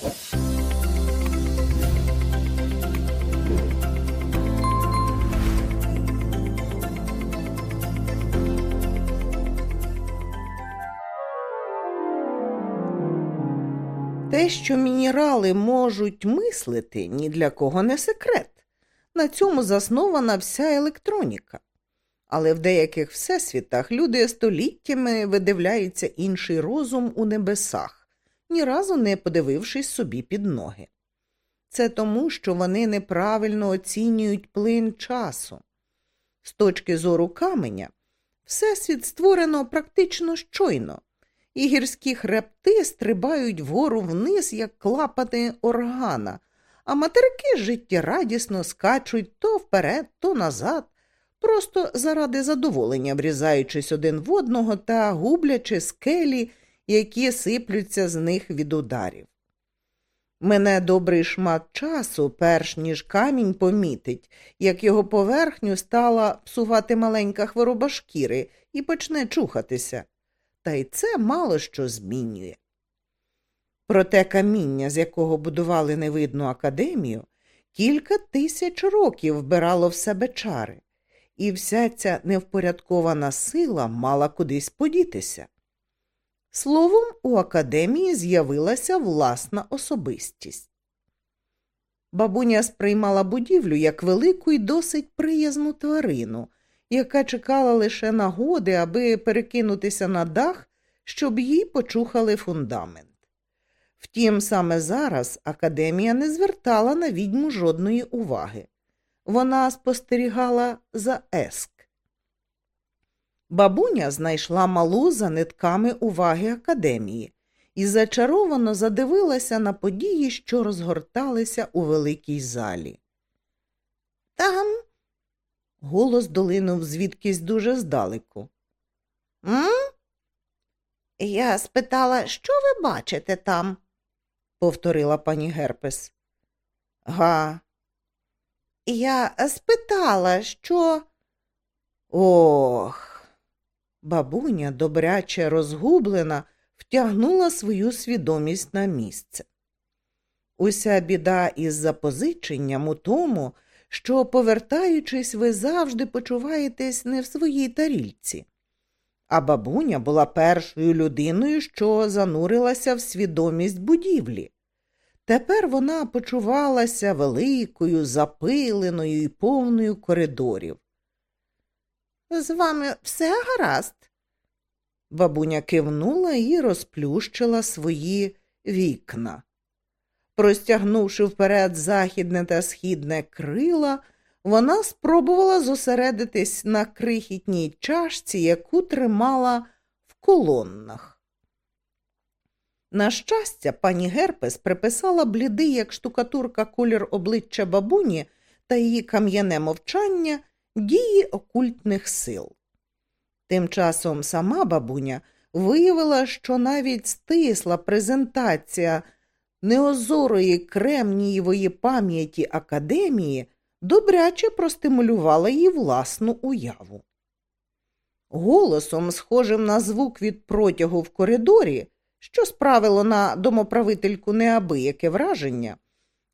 Те, що мінерали можуть мислити, ні для кого не секрет. На цьому заснована вся електроніка. Але в деяких всесвітах люди століттями видивляються інший розум у небесах, ні разу не подивившись собі під ноги. Це тому, що вони неправильно оцінюють плин часу. З точки зору каменя, всесвіт створено практично щойно, і гірські хребти стрибають вгору вниз, як клапати органа, а материки життєрадісно скачуть то вперед, то назад, просто заради задоволення врізаючись один в одного та гублячи скелі, які сиплються з них від ударів. Мене добрий шмат часу, перш ніж камінь помітить, як його поверхню стала псувати маленька хвороба шкіри і почне чухатися. Та й це мало що змінює. Проте каміння, з якого будували невидну академію, кілька тисяч років вбирало в себе чари, і вся ця невпорядкована сила мала кудись подітися. Словом, у академії з'явилася власна особистість. Бабуня сприймала будівлю як велику і досить приязну тварину, яка чекала лише нагоди, аби перекинутися на дах, щоб їй почухали фундамент. Втім, саме зараз академія не звертала на відьму жодної уваги. Вона спостерігала за еск. Бабуня знайшла малу за нитками уваги академії і зачаровано задивилася на події, що розгорталися у великій залі. Там голос долинув звідкись дуже здалеку. М? Я спитала, що ви бачите там? повторила пані Герпес. Га. Я спитала, що. Ох. Бабуня, добряче розгублена, втягнула свою свідомість на місце. Уся біда із запозиченням у тому, що, повертаючись, ви завжди почуваєтесь не в своїй тарільці. А бабуня була першою людиною, що занурилася в свідомість будівлі. Тепер вона почувалася великою, запиленою і повною коридорів. З вами все гаразд? Бабуня кивнула і розплющила свої вікна. Простягнувши вперед західне та східне крила, вона спробувала зосередитись на крихітній чашці, яку тримала в колоннах. На щастя, пані Герпес приписала блідий, як штукатурка колір обличчя бабуні та її кам'яне мовчання дії окультних сил. Тим часом сама бабуня виявила, що навіть стисла презентація неозорої кремнієвої пам'яті академії добряче простимулювала її власну уяву. Голосом, схожим на звук від протягу в коридорі, що справило на домоправительку неабияке враження,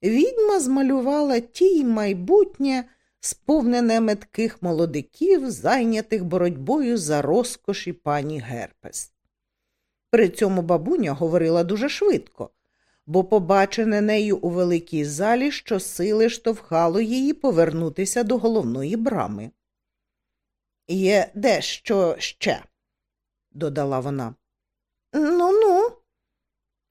відьма змалювала тій майбутнє сповнене метких молодиків, зайнятих боротьбою за розкоші пані Герпес. При цьому бабуня говорила дуже швидко, бо побачене нею у великій залі щосили штовхало її повернутися до головної брами. Є дещо ще, додала вона. Ну ну.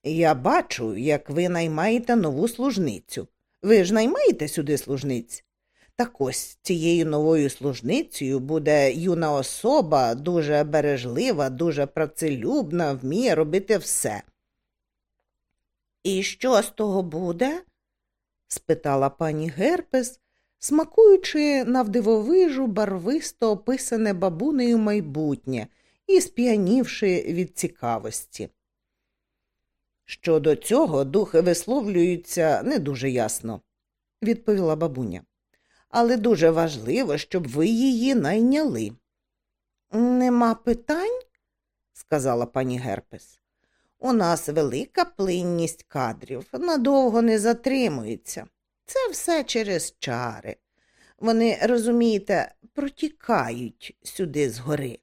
Я бачу, як ви наймаєте нову служницю. Ви ж наймаєте сюди служниць? Так ось цією новою служницею буде юна особа, дуже бережлива, дуже працелюбна, вміє робити все. І що з того буде? спитала пані Герпес, смакуючи навдивовижу барвисто описане бабунею майбутнє і сп'янівши від цікавості. Щодо цього духи висловлюються не дуже ясно, відповіла бабуня але дуже важливо, щоб ви її найняли. Нема питань, сказала пані Герпес. У нас велика плинність кадрів, надовго не затримується. Це все через чари. Вони, розумієте, протікають сюди згори,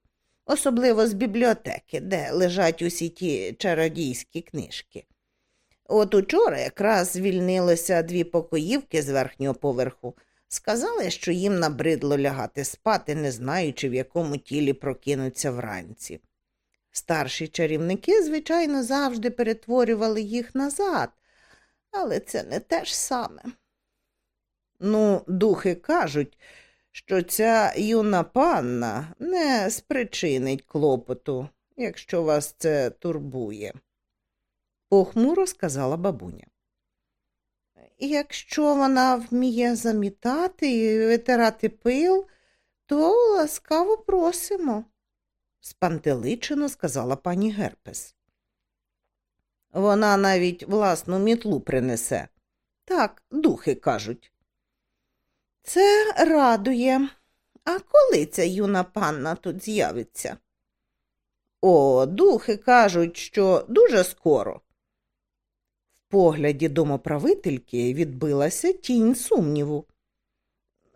особливо з бібліотеки, де лежать усі ті чародійські книжки. От учора якраз звільнилося дві покоївки з верхнього поверху. Сказали, що їм набридло лягати спати, не знаючи, в якому тілі прокинуться вранці. Старші чарівники, звичайно, завжди перетворювали їх назад, але це не те ж саме. Ну, духи кажуть, що ця юна панна не спричинить клопоту, якщо вас це турбує, похмуро сказала бабуня. Якщо вона вміє замітати і витирати пил, то ласкаво просимо, спантеличено сказала пані Герпес. Вона навіть власну мітлу принесе. Так, духи кажуть. Це радує. А коли ця юна панна тут з'явиться? О, духи кажуть, що дуже скоро. Погляді домоправительки відбилася тінь сумніву.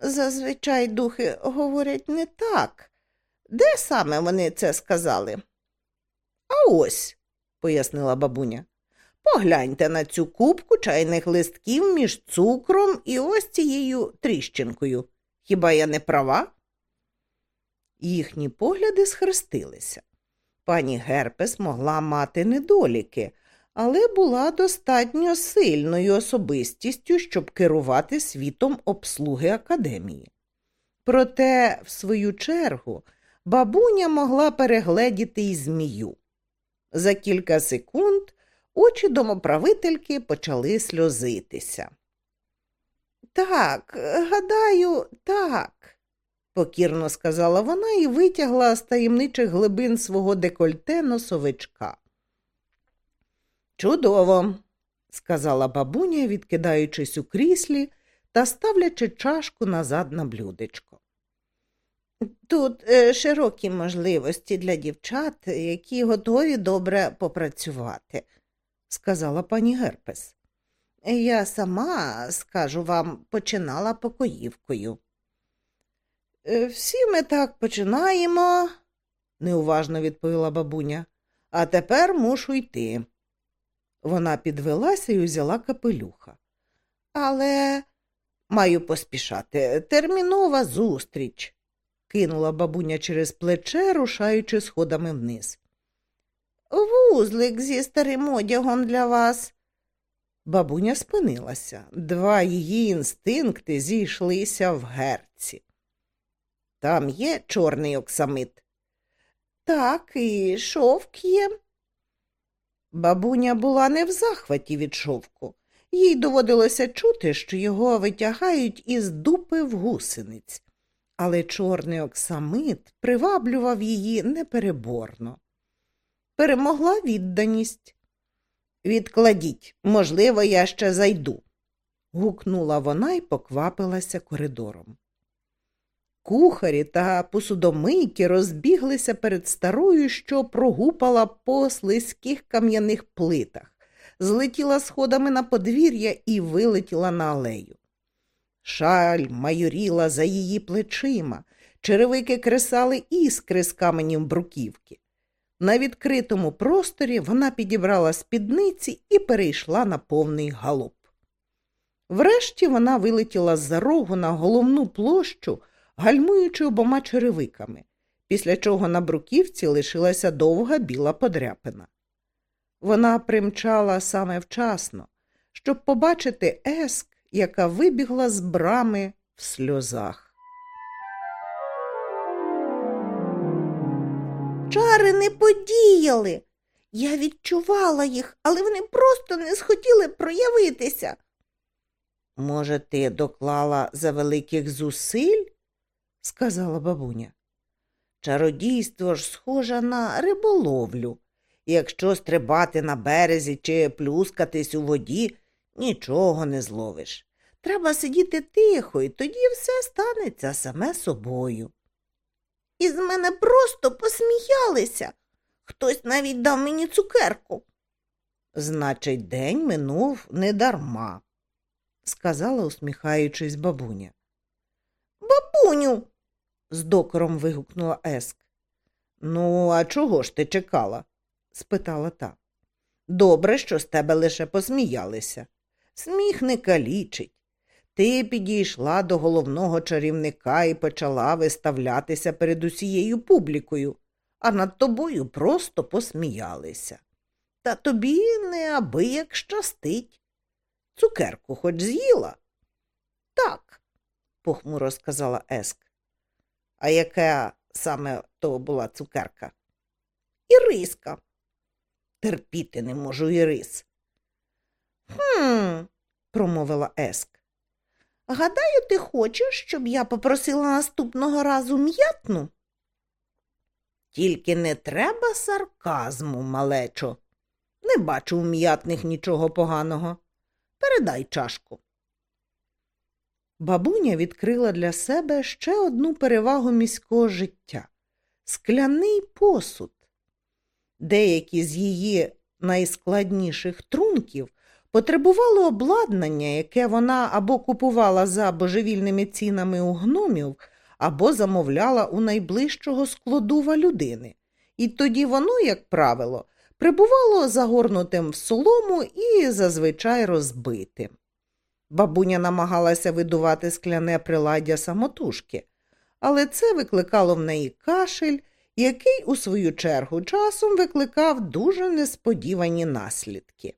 Зазвичай духи говорять не так. Де саме вони це сказали? А ось, пояснила бабуня. Погляньте на цю кубку чайних листків між цукром і ось цією тріщинкою. Хіба я не права? Їхні погляди схрестилися. Пані Герпес могла мати недоліки, але була достатньо сильною особистістю, щоб керувати світом обслуги академії. Проте, в свою чергу, бабуня могла перегледіти й змію. За кілька секунд очі домоправительки почали сльозитися. Так, гадаю, так, покірно сказала вона і витягла з таємничих глибин свого декольте носовичка. Чудово, сказала бабуня, відкидаючись у кріслі та ставлячи чашку назад на блюдечко. Тут е, широкі можливості для дівчат, які готові добре попрацювати, сказала пані Герпес. Я сама, скажу вам, починала покоївкою. «Е, всі ми так починаємо, неуважно відповіла бабуня, а тепер мушу йти. Вона підвелася і узяла капелюха. Але маю поспішати. Термінова зустріч, кинула бабуня через плече, рушаючи сходами вниз. Вузлик зі старим одягом для вас. Бабуня спинилася. Два її інстинкти зійшлися в герці. Там є чорний оксамит. Так, і шовк є. Бабуня була не в захваті від шовку. Їй доводилося чути, що його витягають із дупи в гусениць, але чорний оксамит приваблював її непереборно. Перемогла відданість. Відкладіть, можливо, я ще зайду. гукнула вона і поквапилася коридором. Кухарі та посудомийки розбіглися перед старою, що прогупала по слизьких кам'яних плитах, злетіла сходами на подвір'я і вилетіла на алею. Шаль майоріла за її плечима, черевики кресали іскри з каменів бруківки. На відкритому просторі вона підібрала спідниці і перейшла на повний галоп. Врешті вона вилетіла з-за рогу на головну площу, гальмуючи обома черевиками, після чого на бруківці лишилася довга біла подряпина. Вона примчала саме вчасно, щоб побачити еск, яка вибігла з брами в сльозах. Чари не подіяли. Я відчувала їх, але вони просто не схотіли проявитися. Може, ти доклала за великих зусиль? Сказала бабуня. Чародійство ж схоже на риболовлю. Якщо стрибати на березі чи плюскатись у воді, нічого не зловиш. Треба сидіти тихо, і тоді все станеться саме собою. Із мене просто посміялися. Хтось навіть дав мені цукерку. Значить, день минув недарма, сказала, усміхаючись, бабуня. Бабуню. З докором вигукнула Еск. Ну, а чого ж ти чекала? спитала та. Добре, що з тебе лише посміялися. Сміх не калічить. Ти підійшла до головного чарівника і почала виставлятися перед усією публікою, а над тобою просто посміялися. Та тобі неабияк щастить. Цукерку хоч з'їла? Так, похмуро сказала Еск. А яка саме то була цукерка? Іриска. Терпіти не можу Ірис. Хм, промовила Еск. Гадаю, ти хочеш, щоб я попросила наступного разу м'ятну? Тільки не треба сарказму, малечо. Не бачу у м'ятних нічого поганого. Передай чашку. Бабуня відкрила для себе ще одну перевагу міського життя скляний посуд. Деякі з її найскладніших трунків потребували обладнання, яке вона або купувала за божевільними цінами у гномів, або замовляла у найближчого складува людини. І тоді воно, як правило, прибувало загорнутим в солому і зазвичай розбитим. Бабуня намагалася видувати скляне приладдя самотужки, але це викликало в неї кашель, який, у свою чергу, часом викликав дуже несподівані наслідки.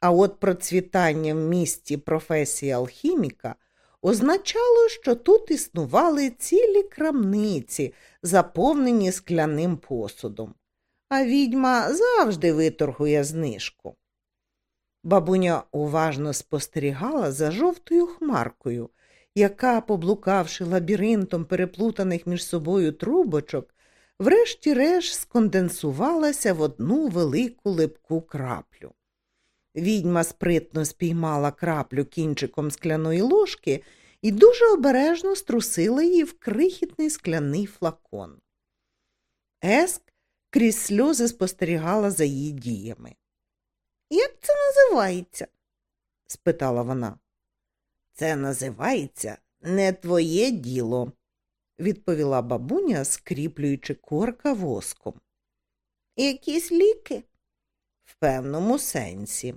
А от процвітання в місті професії алхіміка означало, що тут існували цілі крамниці, заповнені скляним посудом, а відьма завжди виторгує знижку. Бабуня уважно спостерігала за жовтою хмаркою, яка, поблукавши лабіринтом переплутаних між собою трубочок, врешті-решт сконденсувалася в одну велику липку краплю. Відьма спритно спіймала краплю кінчиком скляної ложки і дуже обережно струсила її в крихітний скляний флакон. Еск крізь сльози спостерігала за її діями. Як це називається? спитала вона. Це називається не твоє діло, відповіла бабуня, скріплюючи корка воском. Якісь ліки? В певному сенсі.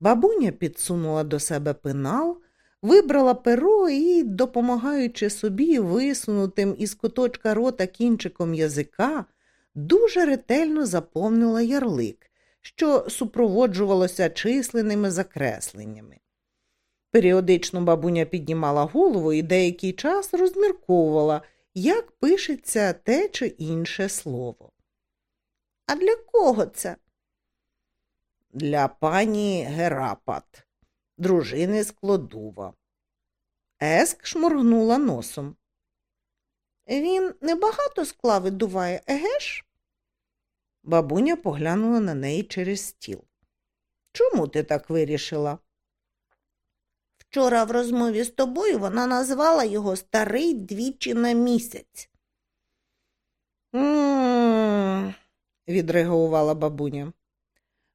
Бабуня підсунула до себе пенал, вибрала перо і, допомагаючи собі висунутим із куточка рота кінчиком язика, дуже ретельно заповнила ярлик, що супроводжувалося численними закресленнями. Періодично бабуня піднімала голову і деякий час розмірковувала, як пишеться те чи інше слово. А для кого це? Для пані Герапат, дружини Складува. Еск шморгнула носом. Він небагато скла видуває, еге ж? Бабуня поглянула на неї через стіл. Чому ти так вирішила? Вчора в розмові з тобою вона назвала його старий двічі на місяць. М-м-м, відреагувала бабуня.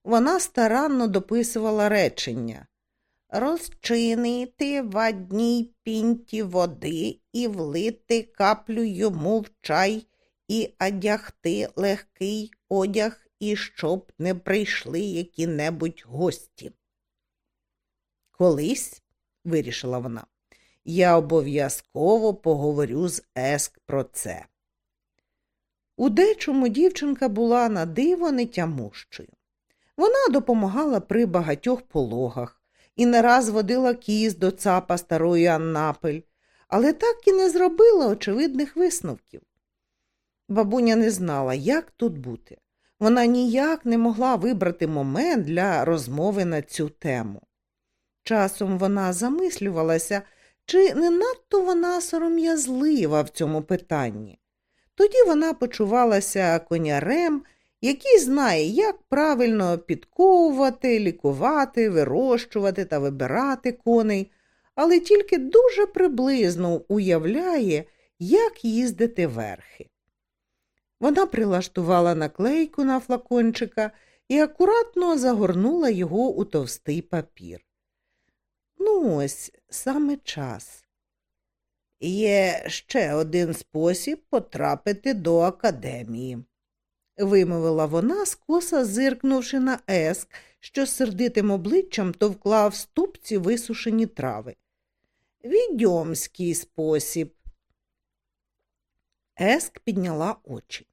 Вона старанно дописувала речення розчинити в одній пінті води і влити каплю йому в чай і одягти легкий одяг, і щоб не прийшли які-небудь гості. Колись, вирішила вона, я обов'язково поговорю з Еск про це. У дечому дівчинка була на диво нетямущою. Вона допомагала при багатьох пологах і не раз водила кіз до цапа старої Аннапель, але так і не зробила очевидних висновків. Бабуня не знала, як тут бути. Вона ніяк не могла вибрати момент для розмови на цю тему. Часом вона замислювалася, чи не надто вона сором'язлива в цьому питанні. Тоді вона почувалася конярем, який знає, як правильно підковувати, лікувати, вирощувати та вибирати коней, але тільки дуже приблизно уявляє, як їздити верхи. Вона прилаштувала наклейку на флакончика і акуратно загорнула його у товстий папір. Ну, ось саме час. Є ще один спосіб потрапити до академії, вимовила вона, скоса зиркнувши на еск, що сердитим обличчям товкла в ступці висушені трави. Відьомський спосіб. Еск підняла очі.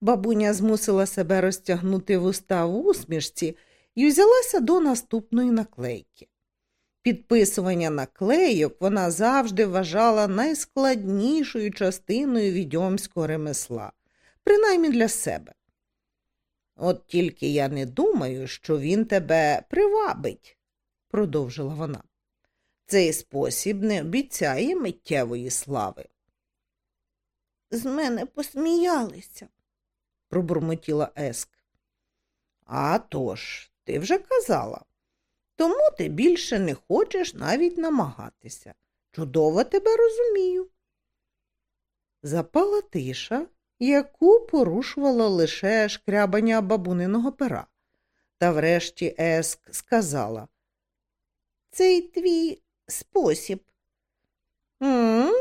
Бабуня змусила себе розтягнути вуста в усмішці і взялася до наступної наклейки. Підписування наклейок вона завжди вважала найскладнішою частиною відьомського ремесла, принаймні для себе. От тільки я не думаю, що він тебе привабить, продовжила вона. Цей спосіб не обіцяє миттєвої слави. З мене посміялися, пробурмотіла Еск. «А тож, ти вже казала. Тому ти більше не хочеш навіть намагатися. Чудово тебе розумію. Запала тиша, яку порушувало лише шкрябання бабуниного пера. Та врешті Еск сказала Цей твій спосіб. М?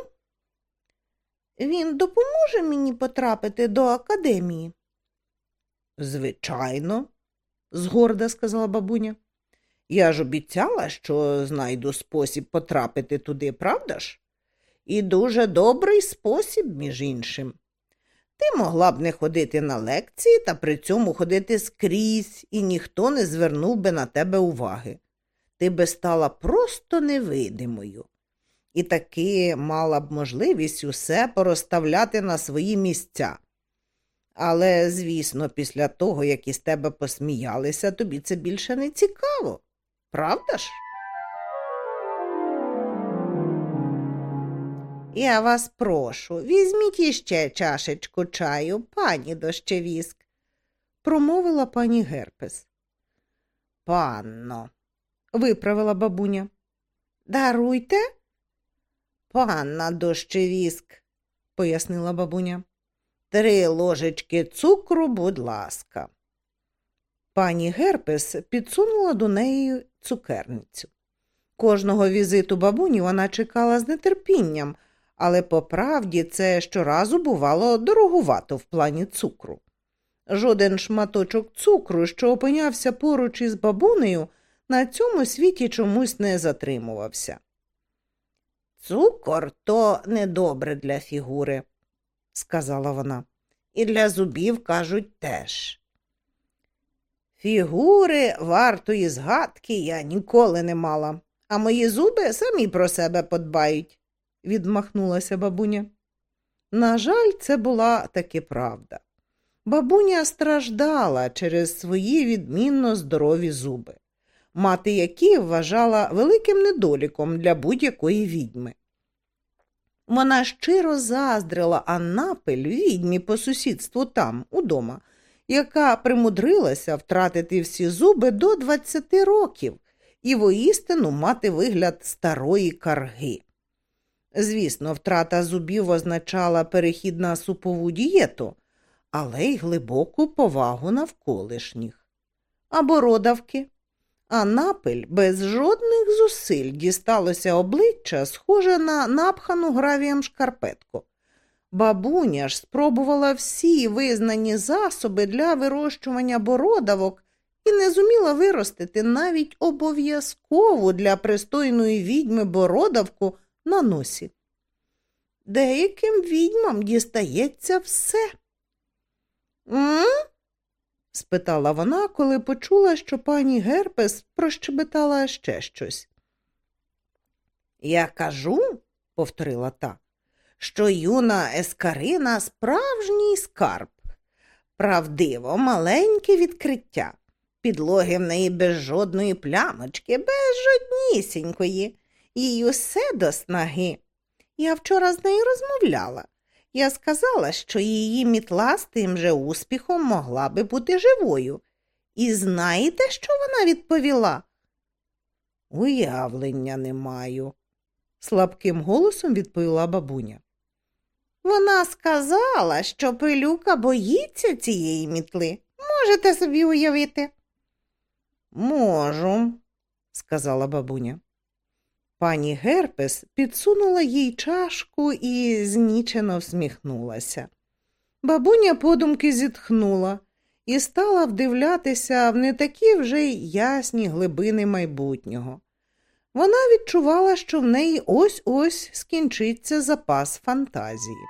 Він допоможе мені потрапити до академії? Звичайно, згорда сказала бабуня. Я ж обіцяла, що знайду спосіб потрапити туди, правда ж? І дуже добрий спосіб, між іншим. Ти могла б не ходити на лекції та при цьому ходити скрізь, і ніхто не звернув би на тебе уваги. Ти би стала просто невидимою. І таки мала б можливість усе порозставляти на свої місця. Але, звісно, після того, як із тебе посміялися, тобі це більше не цікаво. Правда ж? Я вас прошу, візьміть іще чашечку чаю, пані дощевіск, промовила пані Герпес. Панно, виправила бабуня. Даруйте. Панна дощевіск, пояснила бабуня. Три ложечки цукру, будь ласка. Пані Герпес підсунула до неї цукерницю. Кожного візиту бабуні вона чекала з нетерпінням, але по правді це щоразу бувало дорогувато в плані цукру. Жоден шматочок цукру, що опинявся поруч із бабунею, на цьому світі чомусь не затримувався. Цукор то недобре для фігури, сказала вона, і для зубів кажуть теж. Фігури вартої згадки я ніколи не мала, а мої зуби самі про себе подбають, відмахнулася бабуня. На жаль, це була таки правда. Бабуня страждала через свої відмінно здорові зуби, мати які вважала великим недоліком для будь-якої відьми. Вона щиро заздрила Аннапель відьмі по сусідству там, удома, яка примудрилася втратити всі зуби до 20 років і воістину мати вигляд старої карги. Звісно, втрата зубів означала перехід на супову дієту, але й глибоку повагу навколишніх. А бородавки. А напель без жодних зусиль дісталося обличчя, схоже на напхану гравієм шкарпетку. Бабуня ж спробувала всі визнані засоби для вирощування бородавок і не зуміла виростити навіть обов'язкову для пристойної відьми бородавку на носі. Деяким відьмам дістається все. М? Спитала вона, коли почула, що пані Герпес прощебетала ще щось. Я кажу, повторила та, що юна ескарина справжній скарб. Правдиво, маленьке відкриття. Підлоги в неї без жодної плямочки, без жоднісінької, їй усе до снаги. Я вчора з нею розмовляла. Я сказала, що її мітла з тим же успіхом могла би бути живою. І знаєте, що вона відповіла? Уявлення не маю, слабким голосом відповіла бабуня. Вона сказала, що пилюка боїться цієї мітли, Можете собі уявити? Можу, сказала бабуня. Пані Герпес підсунула їй чашку і знічено всміхнулася. Бабуня подумки зітхнула і стала вдивлятися в не такі вже й ясні глибини майбутнього. Вона відчувала, що в неї ось ось скінчиться запас фантазії.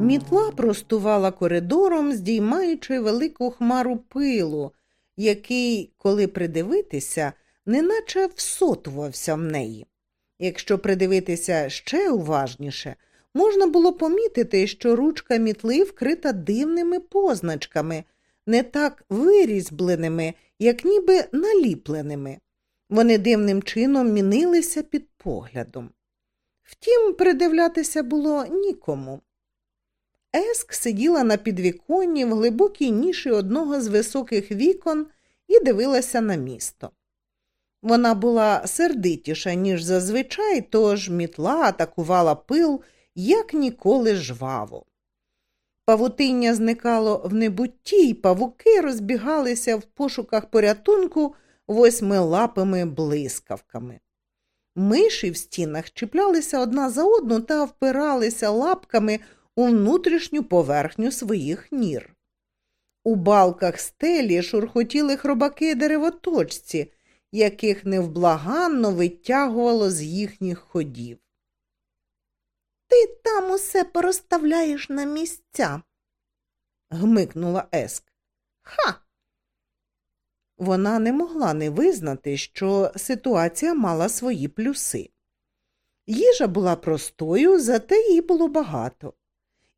Мітла простувала коридором, здіймаючи велику хмару пилу, який, коли придивитися, неначе всотувався в неї. Якщо придивитися ще уважніше, можна було помітити, що ручка мітли вкрита дивними позначками, не так вирізбленими, як ніби наліпленими. Вони дивним чином мінилися під поглядом. Втім, придивлятися було нікому. Еск сиділа на підвіконні в глибокій ніші одного з високих вікон і дивилася на місто. Вона була сердитіша, ніж зазвичай, тож мітла атакувала пил як ніколи жваво. Павутиння зникало в небутті, й павуки розбігалися в пошуках порятунку восьмилапими блискавками. Миші в стінах чіплялися одна за одну та впиралися лапками у внутрішню поверхню своїх нір. У балках стелі шурхотіли хробаки деревоточці, яких невблаганно витягувало з їхніх ходів. Ти там усе порозставляєш на місця, гмикнула Еск. Ха. Вона не могла не визнати, що ситуація мала свої плюси. Їжа була простою, зате її було багато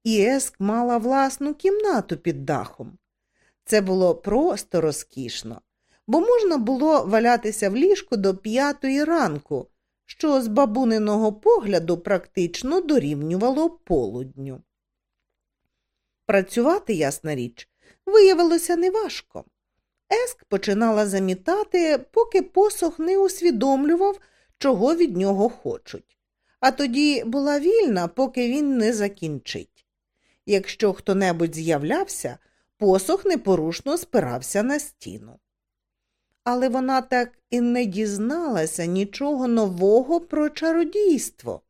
і Еск мала власну кімнату під дахом. Це було просто розкішно, бо можна було валятися в ліжку до п'ятої ранку, що з бабуниного погляду практично дорівнювало полудню. Працювати, ясна річ, виявилося неважко. Еск починала замітати, поки посох не усвідомлював, чого від нього хочуть, а тоді була вільна, поки він не закінчить. Якщо хто небудь з'являвся, посох непорушно спирався на стіну. Але вона так і не дізналася нічого нового про чародійство.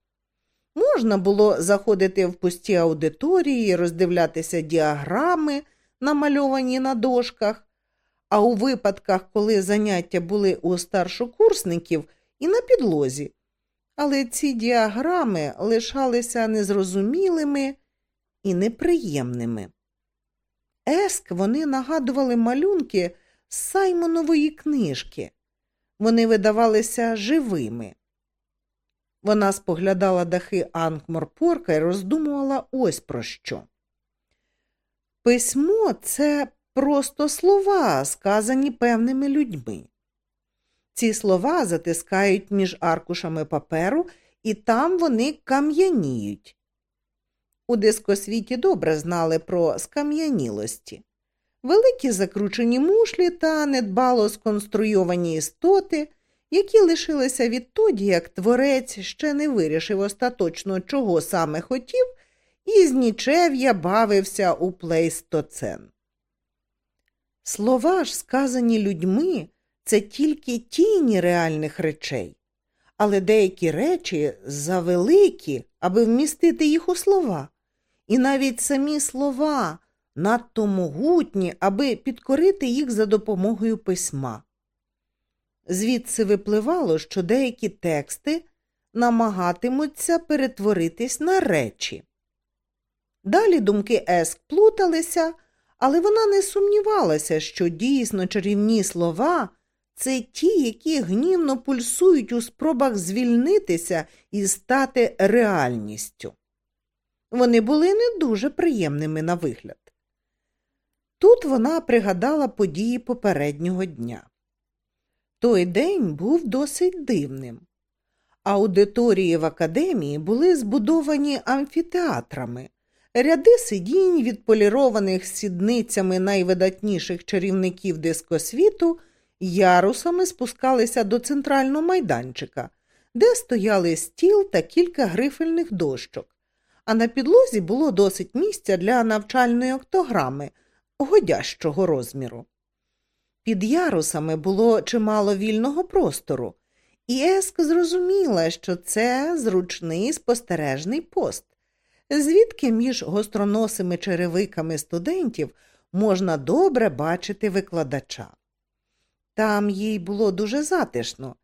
Можна було заходити в пусті аудиторії, роздивлятися діаграми, намальовані на дошках, а у випадках, коли заняття були у старшокурсників, і на підлозі. Але ці діаграми лишалися незрозумілими і неприємними. Еск вони нагадували малюнки з Саймонової книжки. Вони видавалися живими. Вона споглядала дахи Анкморпорка і роздумувала ось про що. Письмо це просто слова, сказані певними людьми. Ці слова затискають між аркушами паперу, і там вони кам'яніють. У дискосвіті добре знали про скам'янілості. Великі закручені мушлі та недбало сконструйовані істоти, які лишилися відтоді, як творець ще не вирішив остаточно, чого саме хотів, і з нічев'я бавився у плейстоцен. Слова ж, сказані людьми, це тільки тіні реальних речей, але деякі речі завеликі, аби вмістити їх у слова і навіть самі слова надто могутні, аби підкорити їх за допомогою письма. Звідси випливало, що деякі тексти намагатимуться перетворитись на речі. Далі думки Еск плуталися, але вона не сумнівалася, що дійсно чарівні слова це ті, які гнівно пульсують у спробах звільнитися і стати реальністю. Вони були не дуже приємними на вигляд. Тут вона пригадала події попереднього дня. Той день був досить дивним. Аудиторії в академії були збудовані амфітеатрами, ряди сидінь, відполірованих сідницями найвидатніших чарівників дискосвіту, ярусами спускалися до центрального майданчика, де стояли стіл та кілька грифельних дощок а на підлозі було досить місця для навчальної октограми, годящого розміру. Під ярусами було чимало вільного простору, і Еск зрозуміла, що це зручний спостережний пост, звідки між гостроносими черевиками студентів можна добре бачити викладача. Там їй було дуже затишно,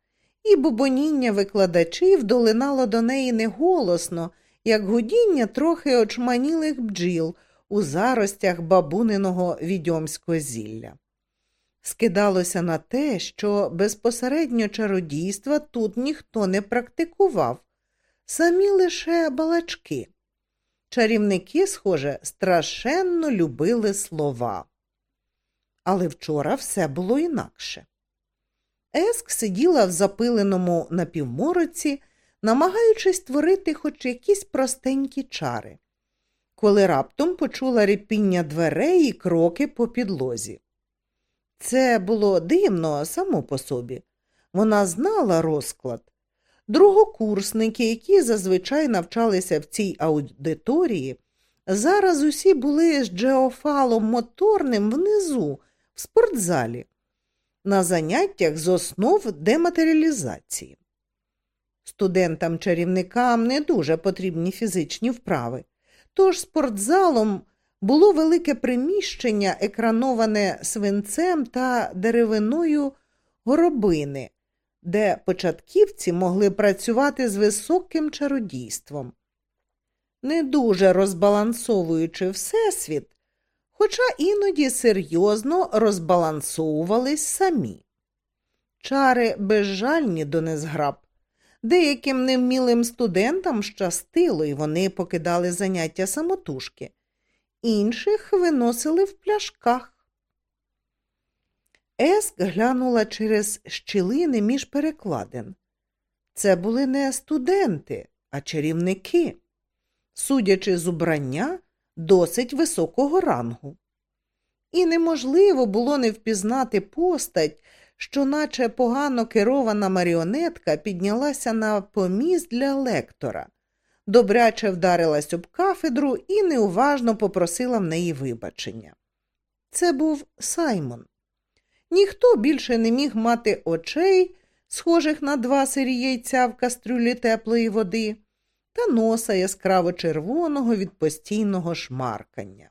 і бубоніння викладачів долинало до неї неголосно, як гудіння трохи очманілих бджіл у заростях бабуниного відьомського зілля. Скидалося на те, що безпосередньо чародійства тут ніхто не практикував, самі лише балачки. Чарівники, схоже, страшенно любили слова. Але вчора все було інакше. Еск сиділа в запиленому напівмороці, намагаючись створити хоч якісь простенькі чари, коли раптом почула ріпіння дверей і кроки по підлозі. Це було дивно само по собі. Вона знала розклад. Другокурсники, які зазвичай навчалися в цій аудиторії, зараз усі були з джеофалом моторним внизу, в спортзалі, на заняттях з основ дематеріалізації. Студентам-чарівникам не дуже потрібні фізичні вправи, тож спортзалом було велике приміщення, екрановане свинцем та деревиною горобини, де початківці могли працювати з високим чародійством. Не дуже розбалансовуючи Всесвіт, хоча іноді серйозно розбалансовувались самі. Чари безжальні до незграб. Деяким невмілим студентам щастило, і вони покидали заняття самотужки, інших виносили в пляшках. Еск глянула через щілини між перекладин. Це були не студенти, а чарівники, судячи з убрання досить високого рангу. І неможливо було не впізнати постать, що, наче погано керована маріонетка, піднялася на поміст для лектора, добряче вдарилась об кафедру і неуважно попросила в неї вибачення. Це був Саймон. Ніхто більше не міг мати очей, схожих на два сирі яйця в кастрюлі теплої води, та носа яскраво червоного від постійного шмаркання.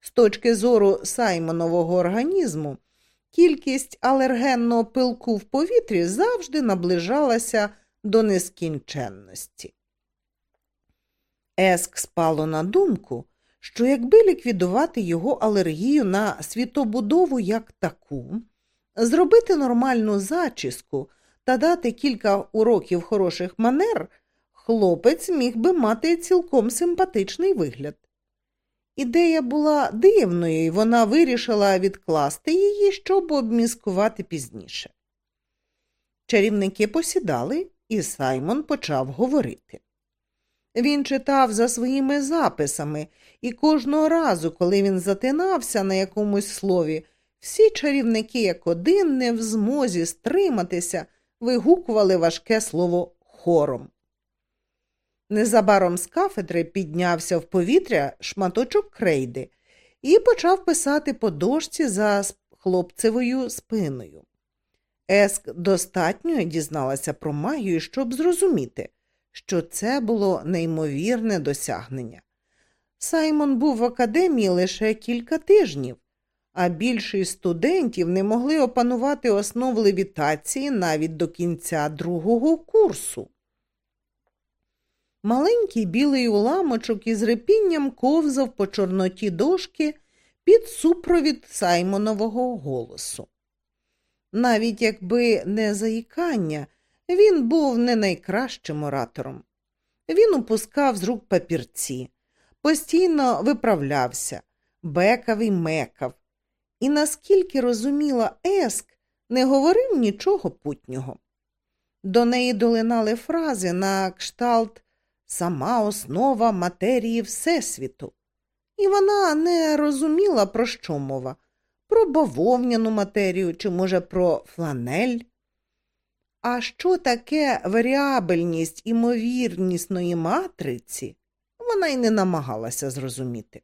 З точки зору Саймонового організму, кількість алергенного пилку в повітрі завжди наближалася до нескінченності. Еск спало на думку, що якби ліквідувати його алергію на світобудову як таку, зробити нормальну зачіску та дати кілька уроків хороших манер, хлопець міг би мати цілком симпатичний вигляд. Ідея була дивною, і вона вирішила відкласти її, щоб обміскувати пізніше. Чарівники посідали, і Саймон почав говорити. Він читав за своїми записами, і кожного разу, коли він затинався на якомусь слові, всі чарівники, як один, не в змозі стриматися, вигукували важке слово хором. Незабаром з кафедри піднявся в повітря шматочок крейди і почав писати по дошці за хлопцевою спиною. Еск достатньо дізналася про магію, щоб зрозуміти, що це було неймовірне досягнення. Саймон був в академії лише кілька тижнів, а більшість студентів не могли опанувати основ левітації навіть до кінця другого курсу. Маленький білий уламочок із репінням ковзав по чорноті дошки під супровід Саймонового голосу. Навіть якби не заїкання, він був не найкращим оратором. Він упускав з рук папірці, постійно виправлявся, бекав і мекав, і, наскільки розуміла Еск, не говорив нічого путнього. До неї долинали фрази на кшталт сама основа матерії Всесвіту, і вона не розуміла, про що мова, про бавовняну матерію чи, може, про фланель. А що таке варіабельність імовірнісної матриці, вона й не намагалася зрозуміти.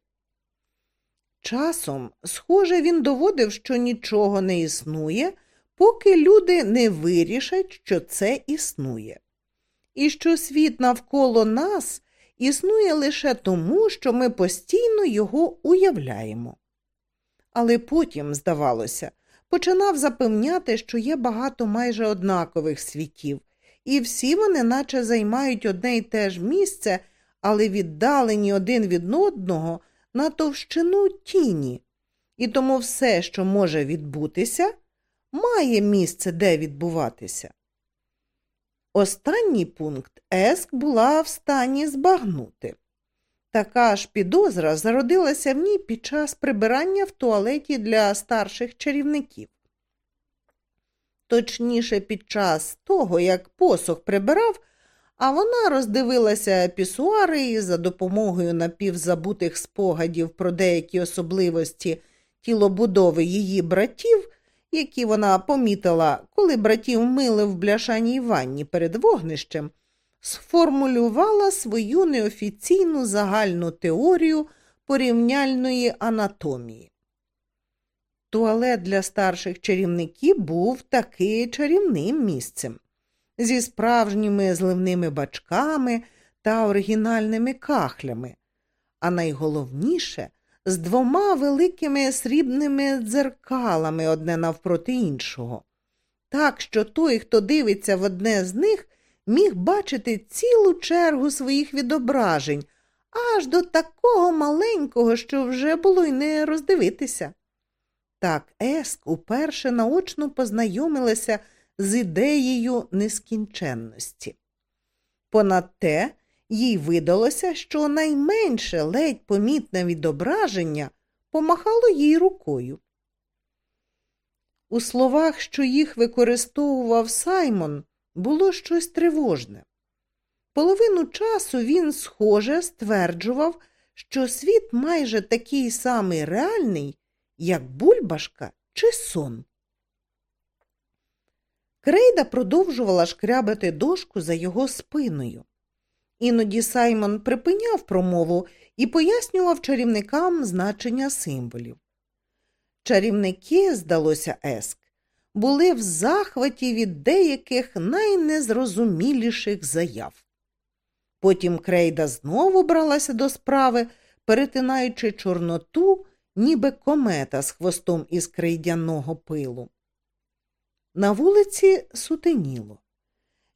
Часом, схоже, він доводив, що нічого не існує, поки люди не вирішать, що це існує, і що світ навколо нас існує лише тому, що ми постійно його уявляємо. Але потім, здавалося, починав запевняти, що є багато майже однакових світів, і всі вони наче займають одне й те ж місце, але віддалені один від одного на товщину тіні, і тому все, що може відбутися, має місце де відбуватися. Останній пункт Еск була в стані збагнути. Така ж підозра зародилася в ній під час прибирання в туалеті для старших чарівників. Точніше, під час того, як посох прибирав, а вона роздивилася пісуари і за допомогою напівзабутих спогадів про деякі особливості тілобудови її братів, які вона помітила, коли братів мили в бляшаній ванні перед вогнищем, сформулювала свою неофіційну загальну теорію порівняльної анатомії. Туалет для старших чарівників був таки чарівним місцем зі справжніми зливними бачками та оригінальними кахлями, а найголовніше з двома великими срібними дзеркалами одне навпроти іншого. Так що той, хто дивиться в одне з них, міг бачити цілу чергу своїх відображень, аж до такого маленького, що вже було й не роздивитися. Так Еск уперше наочно познайомилася з ідеєю нескінченності. Понад те, їй видалося, що найменше ледь помітне відображення помахало їй рукою. У словах, що їх використовував Саймон, було щось тривожне. Половину часу він, схоже, стверджував, що світ майже такий самий реальний, як бульбашка чи сон. Крейда продовжувала шкрябати дошку за його спиною. Іноді Саймон припиняв промову і пояснював чарівникам значення символів. Чарівники, здалося Еск, були в захваті від деяких найнезрозуміліших заяв. Потім Крейда знову бралася до справи, перетинаючи чорноту, ніби комета з хвостом із крейдяного пилу. На вулиці сутеніло.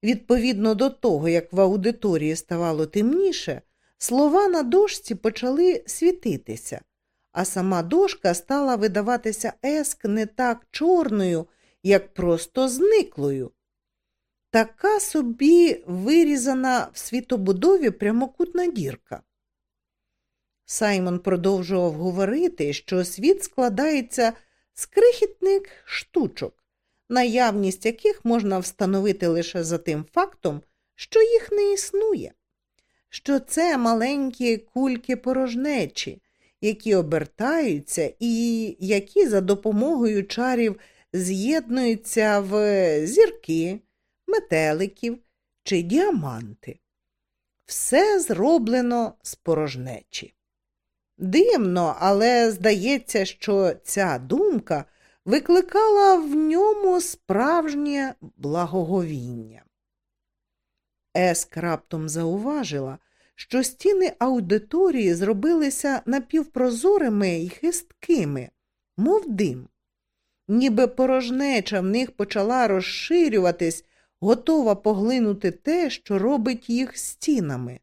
Відповідно до того, як в аудиторії ставало темніше, слова на дошці почали світитися, а сама дошка стала видаватися еск не так чорною, як просто зниклою. Така собі вирізана в світобудові прямокутна дірка. Саймон продовжував говорити, що світ складається з крихітних штучок наявність яких можна встановити лише за тим фактом, що їх не існує, що це маленькі кульки порожнечі, які обертаються і які за допомогою чарів з'єднуються в зірки, метеликів чи діаманти. Все зроблено з порожнечі. Дивно, але здається, що ця думка викликала в ньому справжнє благоговіння. Еск раптом зауважила, що стіни аудиторії зробилися напівпрозорими і хисткими, мов дим, ніби порожнеча в них почала розширюватись, готова поглинути те, що робить їх стінами.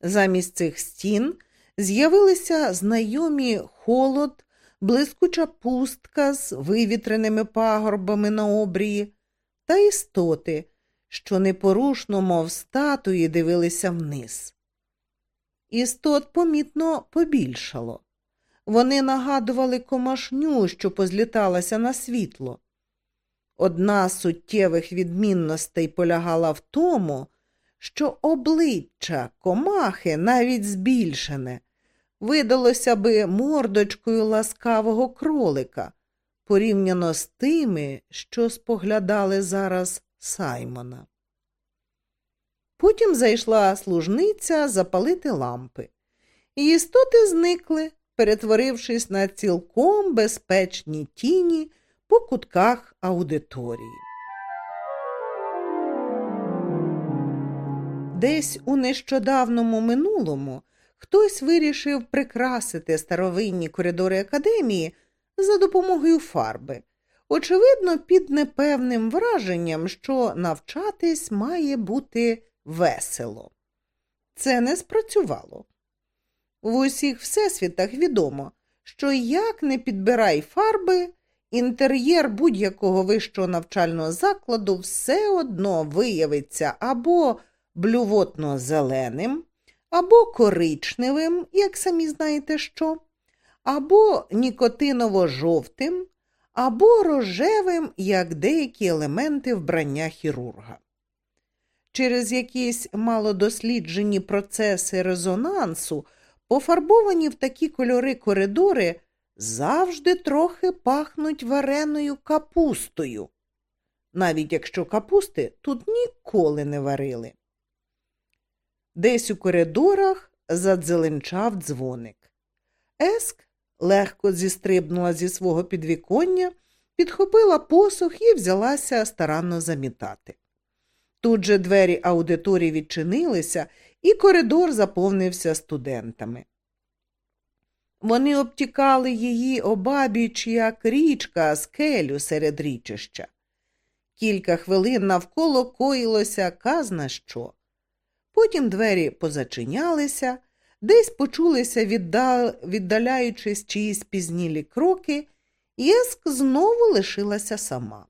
Замість цих стін з'явилися знайомі холод, блискуча пустка з вивітреними пагорбами на обрії та істоти, що непорушно, мов статуї, дивилися вниз. Істот помітно побільшало. Вони нагадували комашню, що позліталася на світло. Одна з суттєвих відмінностей полягала в тому, що обличчя комахи навіть збільшене, видалося би мордочкою ласкавого кролика, порівняно з тими, що споглядали зараз Саймона. Потім зайшла служниця запалити лампи. І істоти зникли, перетворившись на цілком безпечні тіні по кутках аудиторії. Десь у нещодавному минулому хтось вирішив прикрасити старовинні коридори академії за допомогою фарби, очевидно, під непевним враженням, що навчатись має бути весело. Це не спрацювало. В усіх всесвітах відомо, що як не підбирай фарби, інтер'єр будь-якого вищого навчального закладу все одно виявиться або блювотно зеленим, або коричневим, як самі знаєте що, або нікотиново-жовтим, або рожевим, як деякі елементи вбрання хірурга. Через якісь малодосліджені процеси резонансу, пофарбовані в такі кольори коридори, завжди трохи пахнуть вареною капустою, навіть якщо капусти тут ніколи не варили. Десь у коридорах задзеленчав дзвоник. Еск легко зістрибнула зі свого підвіконня, підхопила посух і взялася старанно замітати. Тут же двері аудиторії відчинилися, і коридор заповнився студентами. Вони обтікали її обабіч, як річка, скелю серед річища. Кілька хвилин навколо коїлося казна що. Потім двері позачинялися, десь почулися, віддал... віддаляючись чиїсь пізнілі кроки, і Еск знову лишилася сама.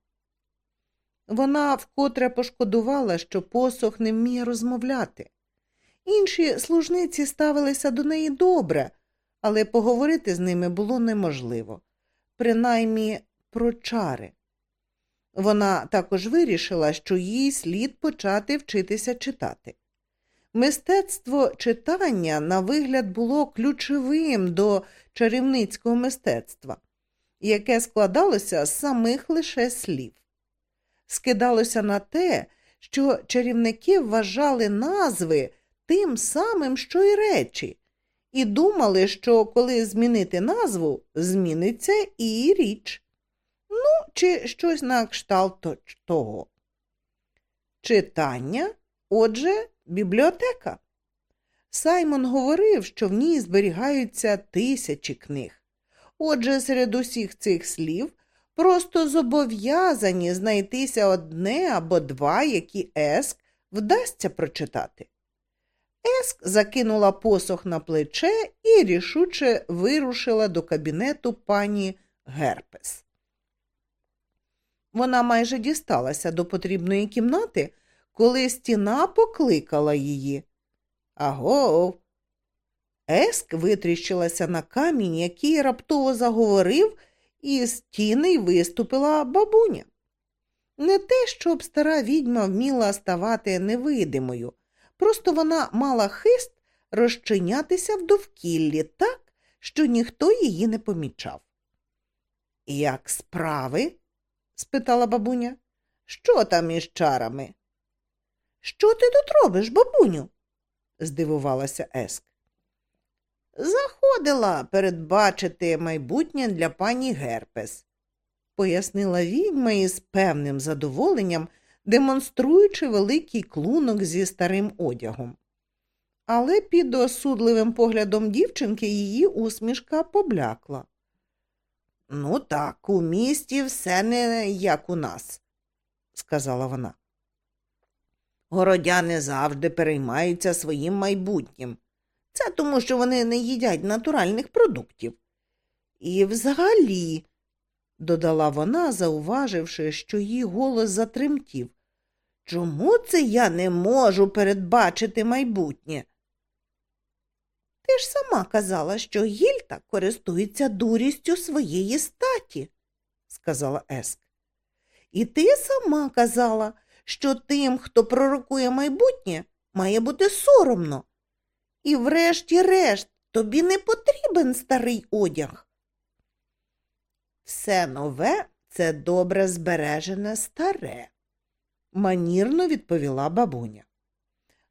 Вона вкотре пошкодувала, що посох не вміє розмовляти. Інші служниці ставилися до неї добре, але поговорити з ними було неможливо, принаймні про чари. Вона також вирішила, що їй слід почати вчитися читати. Мистецтво читання, на вигляд, було ключовим до чарівницького мистецтва, яке складалося з самих лише слів. Скидалося на те, що чарівники вважали назви тим самим, що й речі, і думали, що коли змінити назву, зміниться і річ. Ну, чи щось на кшталт того. Читання, отже, бібліотека. Саймон говорив, що в ній зберігаються тисячі книг. Отже, серед усіх цих слів просто зобов'язані знайтися одне або два, які Еск вдасться прочитати. Еск закинула посох на плече і рішуче вирушила до кабінету пані Герпес. Вона майже дісталася до потрібної кімнати, коли стіна покликала її. Агов. Еск витріщилася на камінь, який раптово заговорив, і з стіни виступила бабуня. Не те, щоб стара відьма вміла ставати невидимою, просто вона мала хист розчинятися в довкіллі так, що ніхто її не помічав. Як справи? спитала бабуня. Що там із чарами? Що ти тут робиш, бабуню? здивувалася Еск. Заходила передбачити майбутнє для пані Герпес, пояснила відьма із певним задоволенням, демонструючи великий клунок зі старим одягом. Але під осудливим поглядом дівчинки її усмішка поблякла. Ну так, у місті все не як у нас, сказала вона. Городяни завжди переймаються своїм майбутнім. Це тому, що вони не їдять натуральних продуктів. І взагалі, додала вона, зауваживши, що її голос затремтів. Чому це я не можу передбачити майбутнє? Ти ж сама казала, що Гільта користується дурістю своєї статі, сказала Еск. І ти сама казала, що тим, хто пророкує майбутнє, має бути соромно. І врешті-решт тобі не потрібен старий одяг. Все нове це добре збережене старе, манірно відповіла бабуня.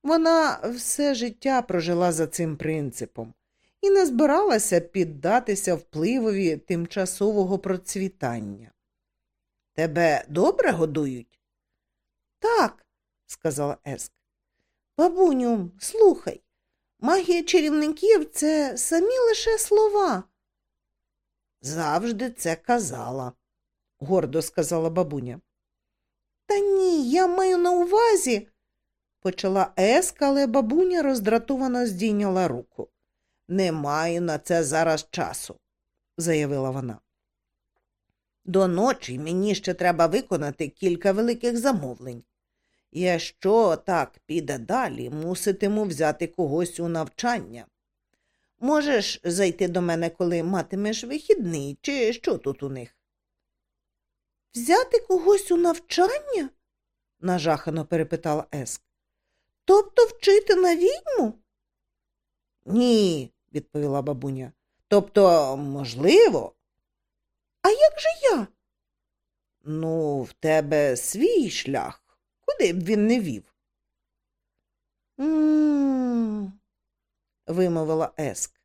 Вона все життя прожила за цим принципом і не збиралася піддатися впливові тимчасового процвітання. Тебе добре годують? Так, сказала Еск. Бабуню, слухай, магія чарівників це самі лише слова. Завжди це казала, гордо сказала бабуня. Та ні, я маю на увазі, почала Еска, але бабуня роздратовано здійняла руку. Не маю на це зараз часу, заявила вона. До ночі мені ще треба виконати кілька великих замовлень. Якщо так піде далі, муситиму взяти когось у навчання. Можеш зайти до мене, коли матимеш вихідний, чи що тут у них? Взяти когось у навчання? нажахано перепитала Еск. Тобто вчити на відьму? Ні, відповіла бабуня. Тобто, можливо. А як же я? Ну, в тебе свій шлях. Куди б він не вів? М-м-м, вимовила Еск.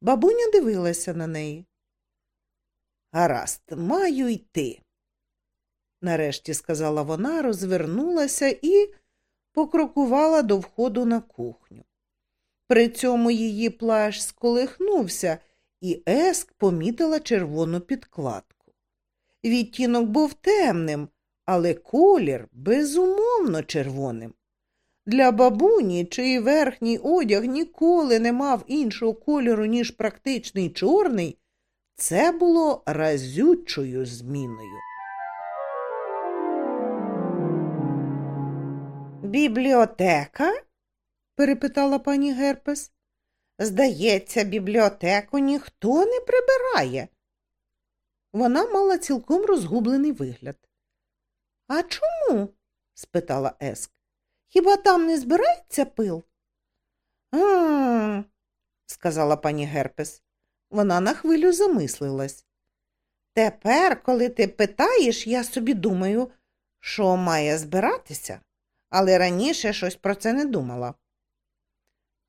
Бабуня дивилася на неї. Гаразд, маю йти, нарешті сказала вона, розвернулася і покрокувала до входу на кухню. При цьому її плащ сколихнувся, і Еск помітила червону підкладку. Відтінок був темним, але колір безумовно червоним. Для бабуні, чий верхній одяг ніколи не мав іншого кольору, ніж практичний чорний, це було разючою зміною. Бібліотека? перепитала пані Герпес. Здається, бібліотеку ніхто не прибирає. Вона мала цілком розгублений вигляд. А чому? спитала Еск. Хіба там не збирається пил? «М-м-м», сказала пані Герпес. Вона на хвилю замислилась. Тепер, коли ти питаєш, я собі думаю, що має збиратися, але раніше щось про це не думала.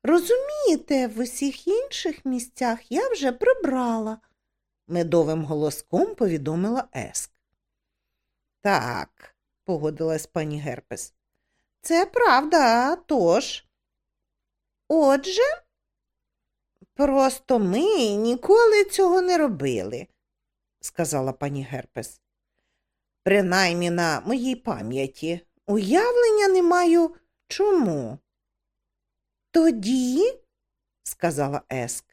Розумієте, в усіх інших місцях я вже прибрала, медовим голоском повідомила Еск. Так, погодилась пані Герпес. Це правда, тож. Отже, просто ми ніколи цього не робили, сказала пані Герпес. Принаймні на моїй пам'яті уявлення не маю чому. Тоді, сказала Еск,